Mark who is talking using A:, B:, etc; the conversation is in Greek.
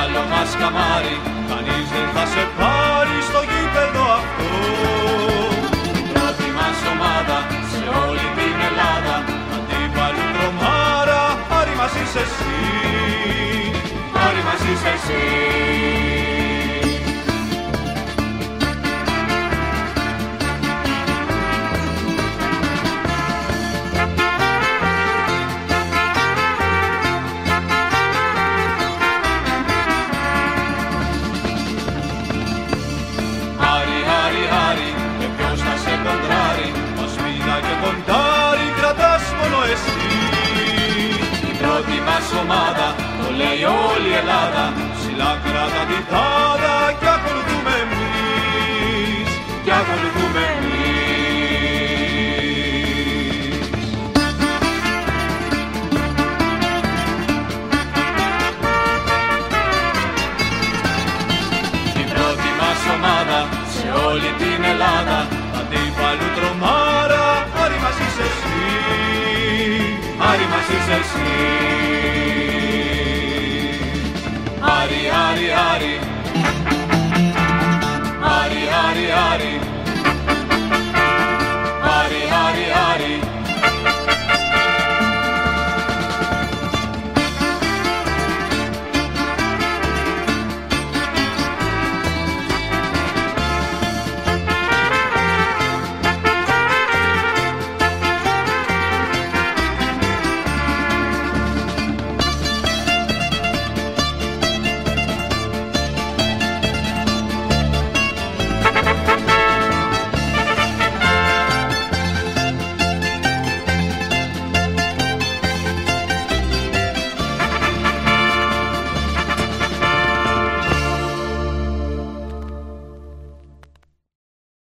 A: άλλο μας καμάρι κανείς δεν θα σε πάρει στο γήπεδο αυτό.
B: Πρώτη μας ομάδα σε όλη την Ελλάδα
A: αντίπαλου τρομάρα, πάρει μας είσαι εσύ,
B: Πάρει μας είσαι εσύ. Πρώτη μας ομάδα το λέει όλη η Ελλάδα
A: Ψηλά κράτα την τάδα κι ακολουθούμε εμείς.
B: Κι ακολουθούμε εμείς
A: Η πρώτη μας ομάδα
B: σε όλη την Ελλάδα
A: αντίπαλου τρομάρα, άρη μας είσαι εσύ.
B: Άρη μας είσαι εσύ